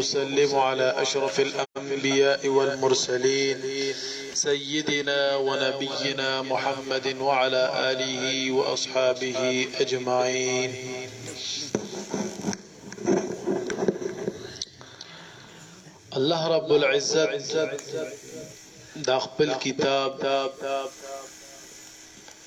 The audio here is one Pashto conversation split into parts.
أسلم على أشرف الأنبياء والمرسلين سيدنا ونبينا محمد وعلى آله وأصحابه أجمعين الله رب العزة داخل الكتاب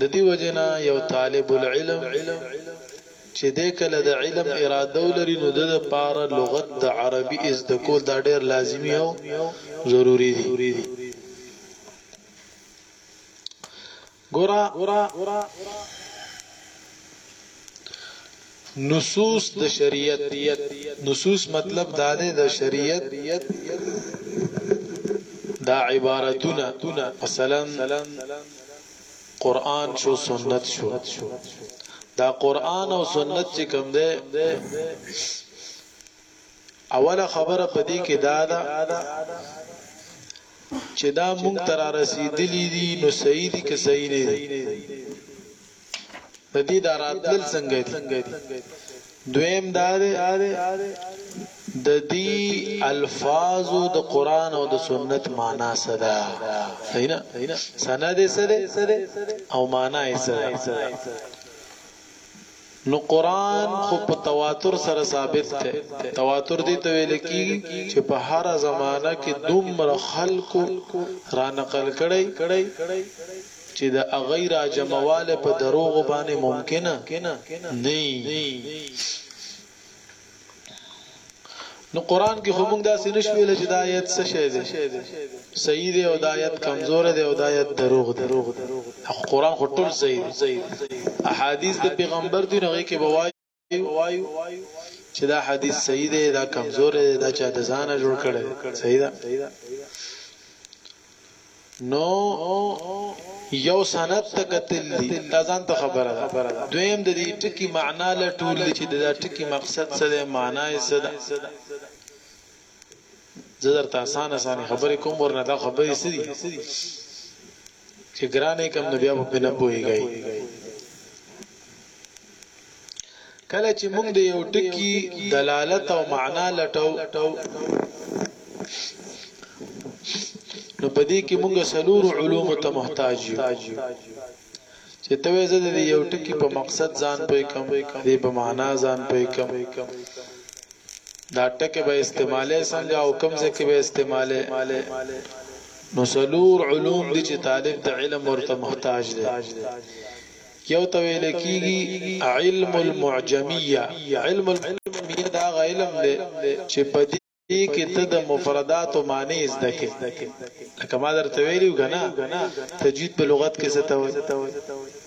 د دې وجې نه یو طالب العلم چې دی که له د علم اراده ولري نو د ده پاره لغت د عربي ازده کول دا ډېر لازمي او ضروري دي. ګوره! نصوص د شریعت نصوص مطلب دا دی د شریعت دا عبارتونه مثلا قران شو سنت شو دا قران او سنت چې کوم دی اوله خبره پدې کې دا ده چې دا مونږ تر رسیدلې دي نو صحیح دي که صحیح نه دي د دې دا راتلل څنګه دي دویم دا ده د دې الفاظ د قران او د سنت معنا صدا صحیح نه سند سره او معنا یې سره نو قران خو په تواتر سره ثابت ده تواتر دي ته ویل کی چې په هر زمانہ کې دومره خلکو را نقل کړي چي د هغوی را جمعوالی په دروغو باندي ممکن نه يي. نو قرآن کي خو موږ داسي نه شو ويلي چي دا آيت څه شي دی صحيح دی او دا آيت کمزوری دی او دا آيت دروغ دی. قرآن خو ټول صحيح دی. احاديث د پيغمبر دي نو هغوی کي به ووایو چې دا حدیث صحیح دی دا کمزور دی دا چا د ځانه جوړ کړی صحیح ده نو یو سند ته قتل دي دا ځان ته خبره ده دویم د دې ټکی معنا له ټول چې دا ټکی مقصد څه دی معنا یې څه ده زه درته اسانه اسانه خبرې کوم ورنه دا خبرې سړي چه ګران یې کم نو بیا په نه پوهیږئ کله چې موږ د یو ټکی دلالت او معنا لټو نو په دې کې موږ سلور علوم ته محتاج یو چې ته زه د یو ټکی په مقصد ځان پوي کم دې په معنا ځان پوي کم دا ټکی به استعماله څنګه او کم ځکه به استعماله نو څلور علوم دي چې طالب د علم ورته محتاج دی یو ته ویل کیږي علم المعجمیه علم المعجمیه دا غ علم دی چې په دې کې ته د مفردات او معنی زده کې لکه ما درته ویلو کنه تجوید په لغت کې څه ته وایي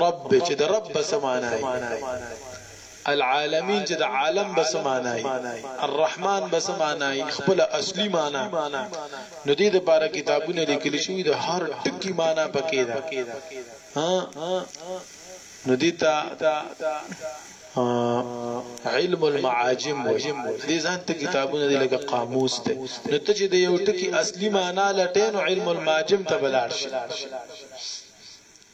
رب چې د رب به څه معنا وي، العالمین چې د عالم به څه معنا وي، الرحمن به څه معنا وي، خپله اصلي معنا، نو دې دپاره کتابونه لیکل شوي، د هر ټکي معنا پکې ده، نو دې ته علم المعاجم وایي، دې ځان ته کتابونه دي لکه قاموس دی، نو ته چې د یو ټکي اصلي معنا لټې نو علم المعاجم ته به لاړ شې.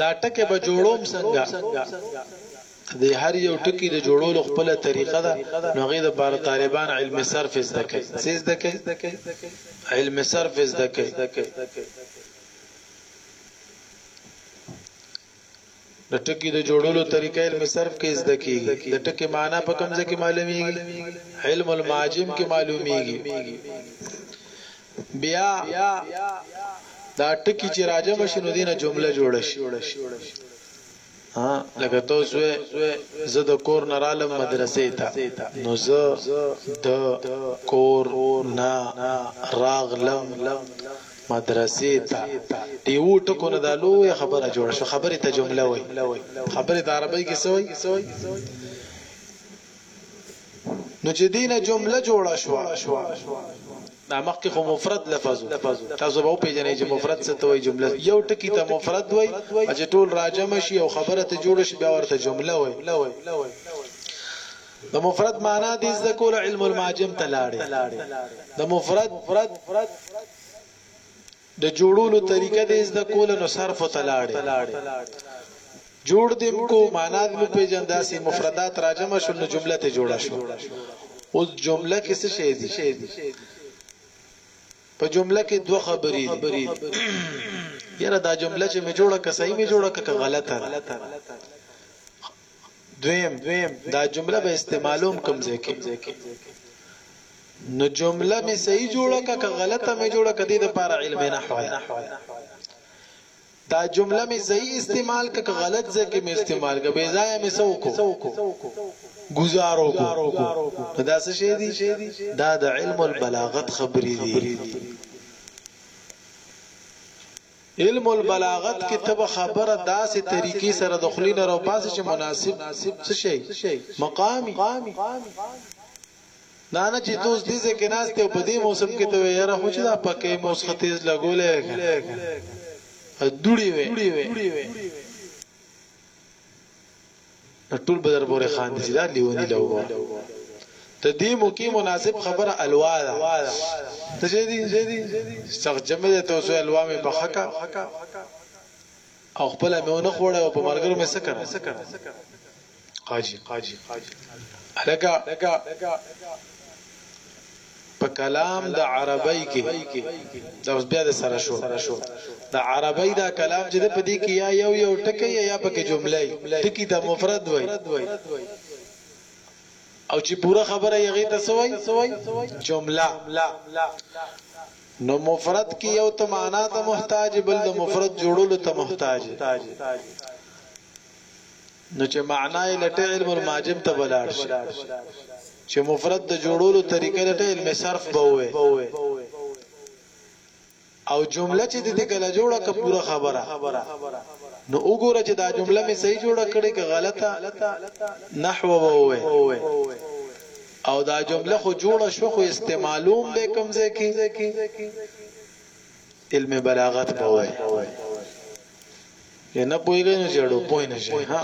دا ټکی به جوړوم څنګه د هر یو ټکی د جوړولو خپل طریقه ده نو غي د بار طالبان علم صرف زده کوي سیز ده کوي علم صرف زده کوي د ټکي د جوړولو طریقه علم صرف کې زده کیږي د ټکي معنی په کوم ځای کې معلومیږي علم المعاجم کې معلومیږي بیا دا ټکي چې راجم شنو دینه جمله جوړ شي ها لکه تاسو زه د کور نه رالم مدرسې ته نو زه د کور نه راغلم مدرسې ته د یوو ټکو نه دا لویه خبره جوړه شوه، خبرې ته جمله وایي، خبرې ته عربۍ کې څه وایي؟ نو چې دې نه جمله جوړه شوه، دا مخکې خو مفرد لفظ و، تاسو به وپېژنئ چې مفرد څه ته وایي، جمله یو ټکي ته مفرد وایي او چې ټول راجمع شي او خبره ته جوړه شي، بیا ورته جمله وایي. د مفرد معنا دې زده کول علم المعاجم ته لاړې د مفرد د جوړولو طریقه دې زده کول نو صرف ته لاړې جوړ دیم کو معنا دې په جنداسي مفردات راجمه شول نو جمله ته جوړه شو اوس جمله کې څه شی دي په جمله کې دوه خبرې دي یره دا جمله چې می جوړه که صحیح می جوړه که غلطه دویم، دا جمله به استعمالوم کوم ځای کې؟ نو جمله مې صحیح جوړه که که غلطه مې جوړه که دې د پاره علم نحو ده دا جمله مې صحیح استعمال که غلط ځکه مې استعمال که بې ځای مې سو کو گزارو کو دا څه شی دی دا د علم البلاغت خبرې دي علم البلاغت کې ته به خبره داسې طریقې سره د خلی نه راوباسې چې مناسب څه شي مقامي دا نه چې دوس دې ځکه ناشته په دې موسم کې ته یاره خو چې دا پکې موس ختیز لګولې دوړي وې نو ټول به درپورې خاندي چې دا لیونی له وګوره د دې موقع مناسب خبره الوا ده ته چې دي څخه جمع ده ته سو الوا مې پخکا او خپل مې ونه خوړه او په مرګرو مې سکه قاجي الګه په کلام د عربۍ کې دا اوس بیا د سره شو د عربۍ دا کلام چې په دې کې یا یو یو ټکی یا یا پکې جمله ټکی ته مفرد وای او چې پوره خبره یې غي تسوي جمله نو مفرد کې یو ته معنا ته محتاج بل د مفرد جوړولو ته محتاج نو چې معنا یې لټې علم المعاجم ته به لاړ شي چې مفرد د جوړولو طریقه لټې علم صرف به وي او جمله چې د دې کله جوړه که پوره خبره نو وګوره چې دا جمله می صحیح جوړه کړې که غلطه نحو ووي او دا جمله خو جوړه شو خو استعمالوم به کمزې کې علم بلاغت بوي که نه پوهیږئ نو جړو پوه نه شئ ها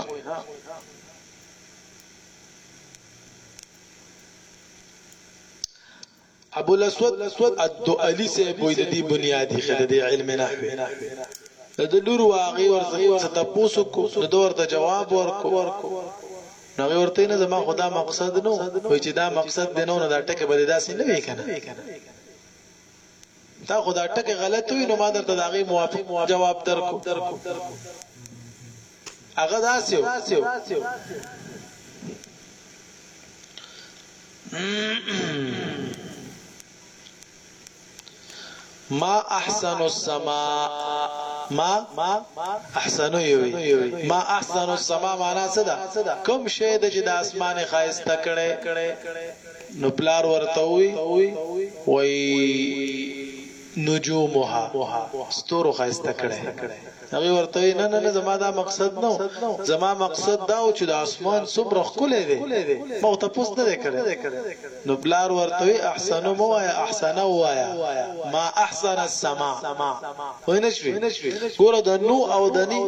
ابو الاسود الدؤلی سے بوی د دې بنیادی خدای د علم نحو د لور واغی ورته تاسو کو د دور ته جواب ورکو نو ورته نه زما خدا مقصد نو وای چې دا مقصد دی نو دا ټکه به داسې نه وی کنه تا خو دا ټکی غلط وی نو ما درته د هغې موافق جواب درکو هغه داسې ما احسن السماء ما احسن یوي ما احسن السماء معنا څه ده کوم شی د چې د اسمانه خایسته کړي نو پلار ورته ووی وایی نجومها ستورو خایسته کړی هغه ورته وی نه نه نه زما دا مقصد نو زما مقصد دا و چې د اسمان څومره خکله دی مو ته پوس نه کړی نو پلار ورته وی احسن مو وایا احسن وایا ما احسن السما وینشوی ګور د نو او د نی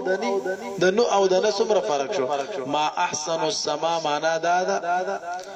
د نو او د نه څومره فرق شو ما احسن السما معنا دا ده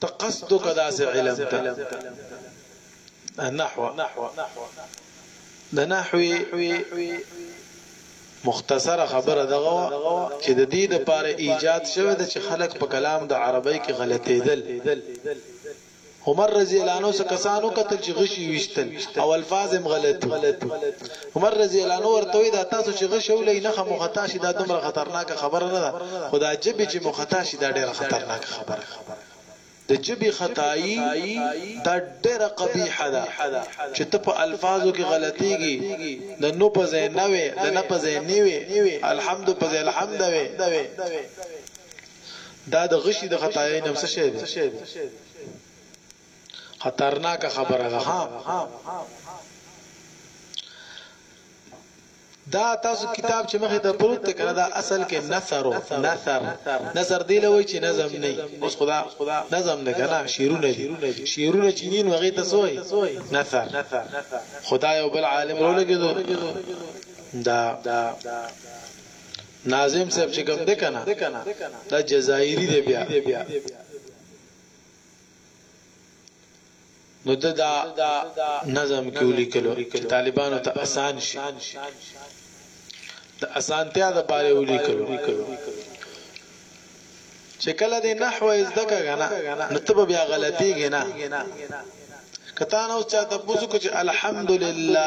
ته قصد وکړه داسې علم ته نحو د نحوی مختصره خبره دغه چې د دې لپاره ایجاد شوه د چې خلک په کلام د عربی کې غلطېدل عمر رضی الله عنه څخه کسانو قتل چې غشي وشتل او الفاظ هم غلط عمر رضی الله عنه ورته وی دا تاسو چې غشي ولې نه خمو خطا شي دا دومره خطرناک خبره نه ده خدا جبې چې مو خطا شي دا ډیره خطرناک خبره د جبې خدای دا ډېره قبیحه ده چې ته په الفاظو کې غلطيږي د نو په ځای نه وي د نه په ځای نیوي الحمد په ځای الحمد وي دا د غشي د خطايۍ نه څه شی دی خطرناک خبره ده ها دا تاسو کتاب چې مخه ته پروت ته کنه دا اصل کې نثر نثر نثر دی لوي چې نظم نه اوس خدا نظم نه کنه شعرونه دي شعرونه چې نین وغه ته سوې نثر خدای او بل عالم ولګي دا ناظم صاحب چې کوم ده کنه دا جزائری دی بیا نو د دا نظم کې ولیکلو چې طالبانو ته آسان شي د اسانتیا د پاره ولیکلو چې کله د نحو زده کغنا نو ته بیا غلطي غنا کته نو چا ته پوزو چې الحمدلله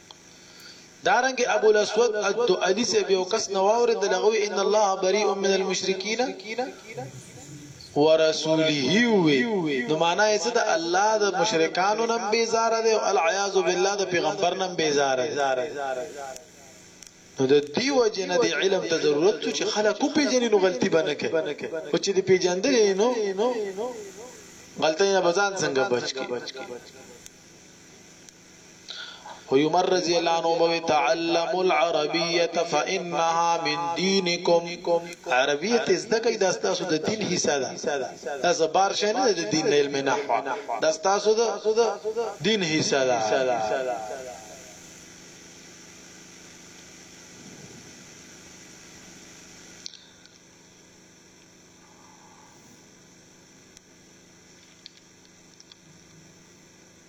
دارنګه ابو الاسود الدؤلي صاحب یو کس نه واورېدل هغه وی ان الله بريء من المشرکین ورسوله وی نو معنا یې څه ده الله د مشرکانو نم بیزار دی او العیاذ بالله د پیغمبر نم بیزار دی نو د دی وجه نه دی علم ته ضرورت څه چې خلک کو پیژنې نو غلطي بنه کوي او چې دی پیژندل نو غلطي نه بزان څنګه بچ کی عمر رضی الله عنه وی تعلم العربیه فانها من دینکم عربی ته زده کړئ د تاسو د دین حصہ ده دا زبر شې نه د دین علم نه د تاسو د دین حصہ ده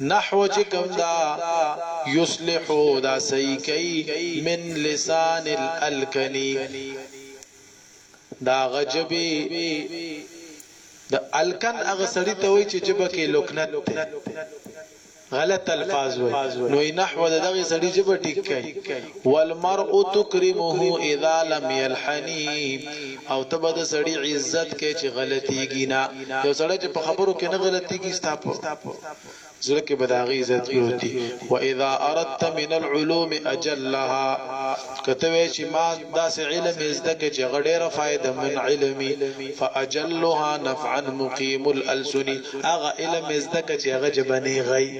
نحو چې کوم ده، يصلح دا صحيح کوي، من لسان الالکن د هغه ژبې د الکن هغه سړي ته وايي چې ژبه کې لکنت دی غلط الفاظ وايي نو يې نحو د دغه سړي ژبه ټيک کوي والمرء تکرمه اذا لم يلحني او ته به د سړي عزت کوې چې غلطيږي نه یو سړی چې په خبرو کې نه غلطيږي ستا په زړه کې به د هغه عزت پروت وي واذا اردت من العلوم اجلها که ته وایې چې ما داسې علم یې زده کړ چې هغه ډېره فایده من علمي فاجلها نفعا مقیم الالسن هغه علم یې زده کړ چې هغه ژبه نیغی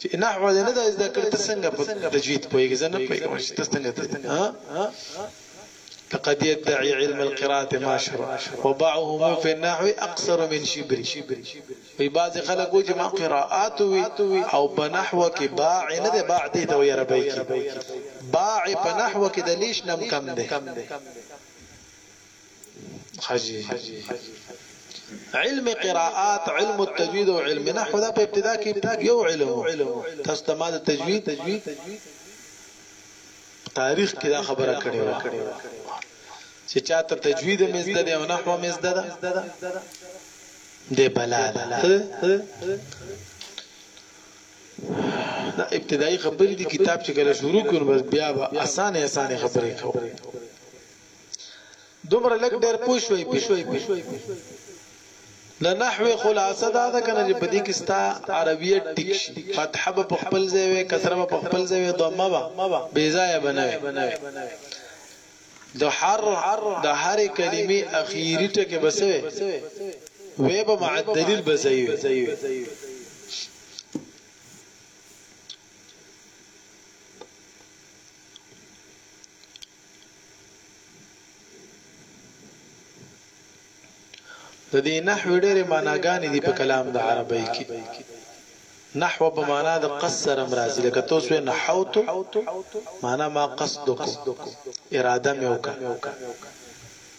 چی نحو دی نه ده زده کړی ته څنګه په تجوید پوهیږی زه نه پوهیږم چی ته څنګه تجوید ها لقد يدعي علم القراءة ما شبه وبعهم في النحو اقصر من شبري وی بعض خلک وجه ما قراءات وی او بنحو کې باع نه ده باع دي ته یې ربي کې باع په نحو کې د لیش نم کم ده حاجی علم قراءات علم التجوید او علم نحو دا په ابتدا کې یو علم تاسو ته ما د تجوید تاریخ کې دا خبره کړې و چې چاته تجوید مزده دی او نحو مزده ده د بلا ده دا ابتدایي خبرې دي کتاب چې کله شروع کړو بس بیا به اسانه اسانه خبرې کوو دومره لږ ډېر پوه شوئ پرې د نحوې خلاصه دا ده کنه چې په دې کې ستا عربیت ټیک شي فتحه به په خپل ځای وي کسره به په خپل ځای وي ضمه به بې ځایه به نه وي د حر د هر کلمې اخیری ټکی به څه وي به مع الدلیل به ځای وي د دې نحو ډېرې معناګانې دي په کلام د عربی کې نحو په معنا د قصد سره مرضی لکه توس وې نحوت معنا ما قصد کو اراده مې وکړه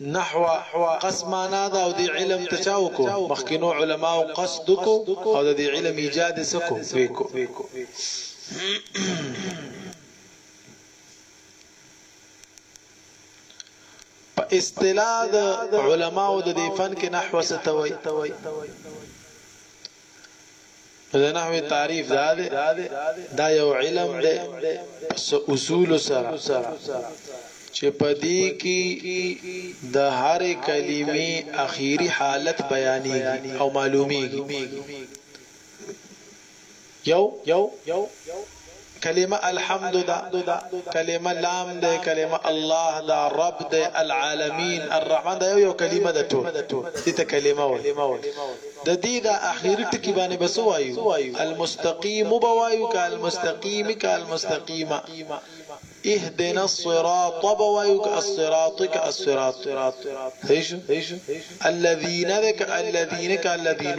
نحو، قص مانا ده او دې علم ته چا وکو؟ مخکنو علماوو قصد وکو او د دې علم ایجاد یې څه کو؟ وکو. په اصطلاح د علماوو د دې فن کې نحو څه ته وایي؟ نو د نحوی تعریف دا دی دا یو علم دی پس اصول سره چې پدې کې د هر کلمې اخیری حالت بیانېږي او معلومیږي یو کلمه الحمد ده کلمه لام ده کلمه الله ده رب ده العالمین الرحمن ده یو یو کلمه ده ټول دې ته کلمه وایي د دې د اخیری ټکی باندې بس وایو المستقیم بوایو کا المستقیم کا المستقیمه اهدنا الصراط بوایو کا الصراط کا الصراط هیشو الذین ذک الذین کا الذین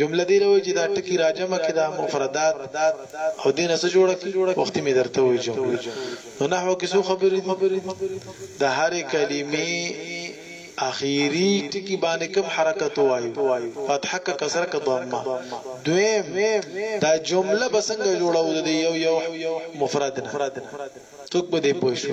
جمله دې له وایي چې دا ټکي راجمع کړي دا مفردات او دې نه څه جوړه کړي وخت مې درته وایي جمله نو نحو کې څو خبرې دي د هرې کلمې اخیری ټکی باندې کوم حرکت وایو فتحه ک کسره ک ضمه دویم دا جمله بسنګ جوړاو د یو یو مفرد نه څوک به دې پوښي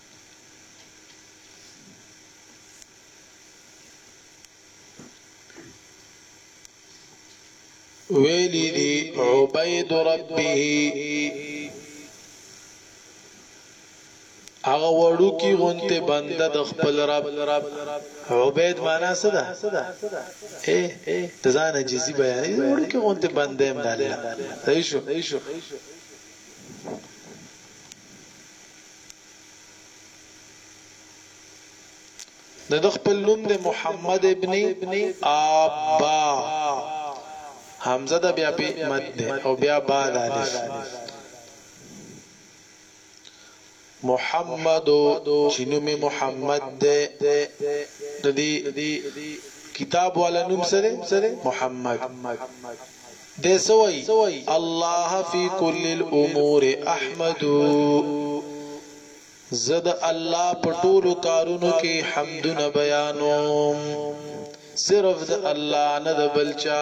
ویلی دی عبید ربه هغه وړو کی غونته بنده د خپل رب عبید معنا څه ده اے ځان جزی بیان دی وړو کی غونته بنده هم ده الله ایشو د د خپل نوم د محمد ابن ابا حمزه د بیا په مد ده او بیا با د الف محمد چې نوم محمد ده د دې کتاب والا نوم سره محمد دی څه وایی الله فی کل الامور احمدو زه د الله په ټولو کارونو کې حمدونه بیانوم صرف د الله نه د بل چا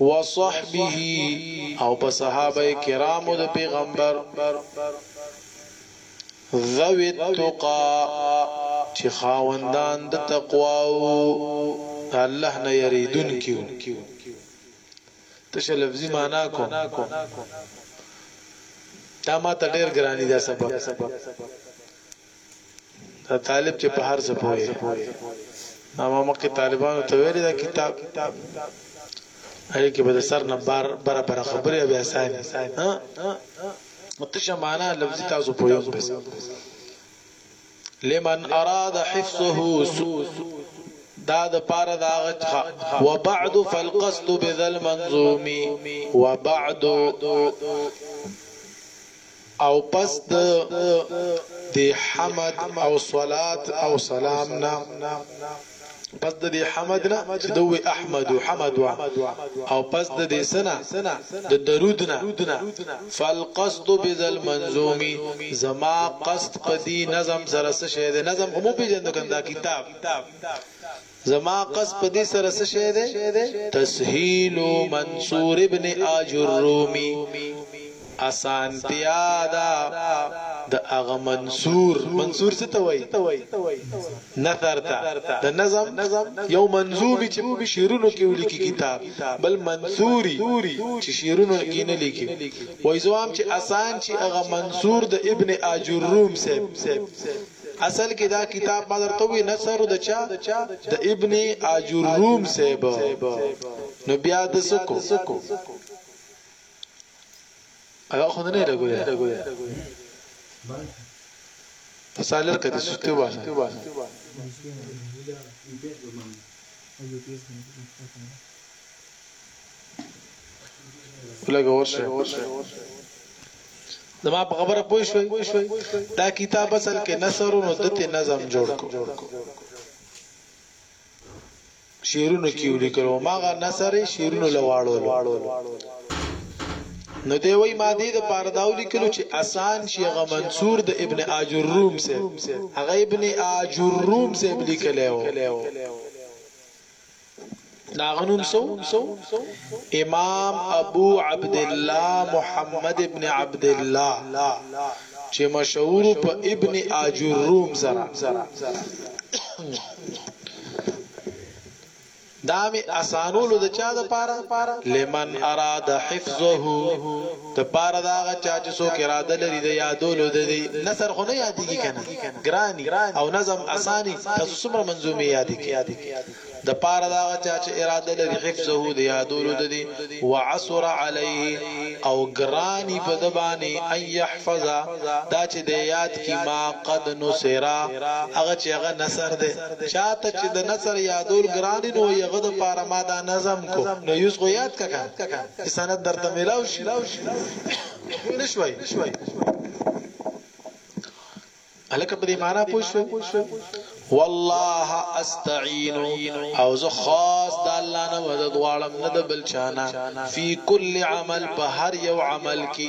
وصحبه او په صحابه کرامو د پیغمبر ذوی التقا چې خاوندان د تقوا او الله نه یریدون کیو تشه لفظي معنا کوم دا ما ته ډیر ګرانی دا سبق دا طالب چې په هر څه پوي ما ما مکه طالبانو ته ویل دا کتاب هغه کې به سر نه بار بار بار خبرې بیا ساين ها متشه معنا لفظ تاسو پوي بس لمن اراد حفظه دا د پاره دا غچا وبعد فالقصد بذل منظومي وبعد او پس د دې حمد او صلات او سلام نه پس د دې حمد نه چې دوی احمد حمد وا او پس د دې سنا د درود نه فالقصد بذل منظومي زما قصد پدی نظم سره څه شه د نظم هم په جندو کندا کتاب زما قصد په دې سره څه شی دی؟ تسهیل منصور ابن آجرومي، اسانتیا ده د هغه منصور، منصور څه ته وایي؟ نثر ته، د نظم یو منظومي چې په شعرونو کې ولیکي کتاب، بل منثوري چې شعرونو کې نه لیکي، وایي زه وایم چې اسان شي هغه منصور د ابن آجروم صاحب. اصل کې دا کتاب ما درته وی نثر د چا د ابن اجروم صاحب نو بیا د سکو هغه خو نه لګوي فسالر کدي سستي واسه لګه ورشه زما په خبره پوه شوي دا کتاب اصل کې نثر نو دته نظم جوړ کو شیرونو کې ولیکلو ماغه نثر شیرونو لواړو نو دی وای ما دې د پاره داو لیکلو چې اسان شي غ منصور د ابن اجر روم سه هغه ابن اجر روم سه لیکلو د هغه نوم څه و؟ امام ابو عبدالله محمد ابن عبدالله چې مشهور و په ابن آجروم سره. دا مې اسانولو د چا دپاره؟ لمن اراد حفظه د پاره د هغه چا چې څوک اراده لري د یادولو د دې نثر خو نه یادېږي کنه ګرانی او نظم اسانی تاسو څومره منظومه یادې کې د پاره د هغه چا چې اراده لري حفظه د یادولو د دې وعسر علیه او ګرانی په دبانې ان يحفظ دا چې د یاد کی ما قد نسرا هغه چې هغه نثر ده چاته چې د نثر یادول ګرانی نو یغه د پاره ما دا نظم کو نو یوس غو یاد ککا چې سند درته ملاو شي پوه نه شوي الکه په دې معنا پوه شوي والله استعين او زه خاص د الله نه مدد غواړم نه د بل چانه فی کل عمل په هر یو عمل کې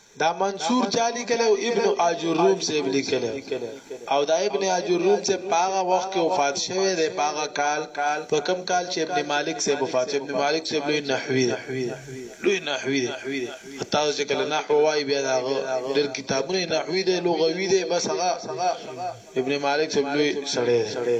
دا منثور چا لیکلی او ابن آجروم صیب لیکلی او دا ابن آجروم صیب په هغه وخت کې وفات شوی دی په هغه کال په کوم کال چې ابن مالک صیب وفات شوی ابن مالک صیب لوی نحوی دی لوی نحوی دی تاسو چې کله نحو وای بیا دا ډېر کتابونه نحوی دی لغوی دی بس هغه ابن مالک صیب لوی سړی دی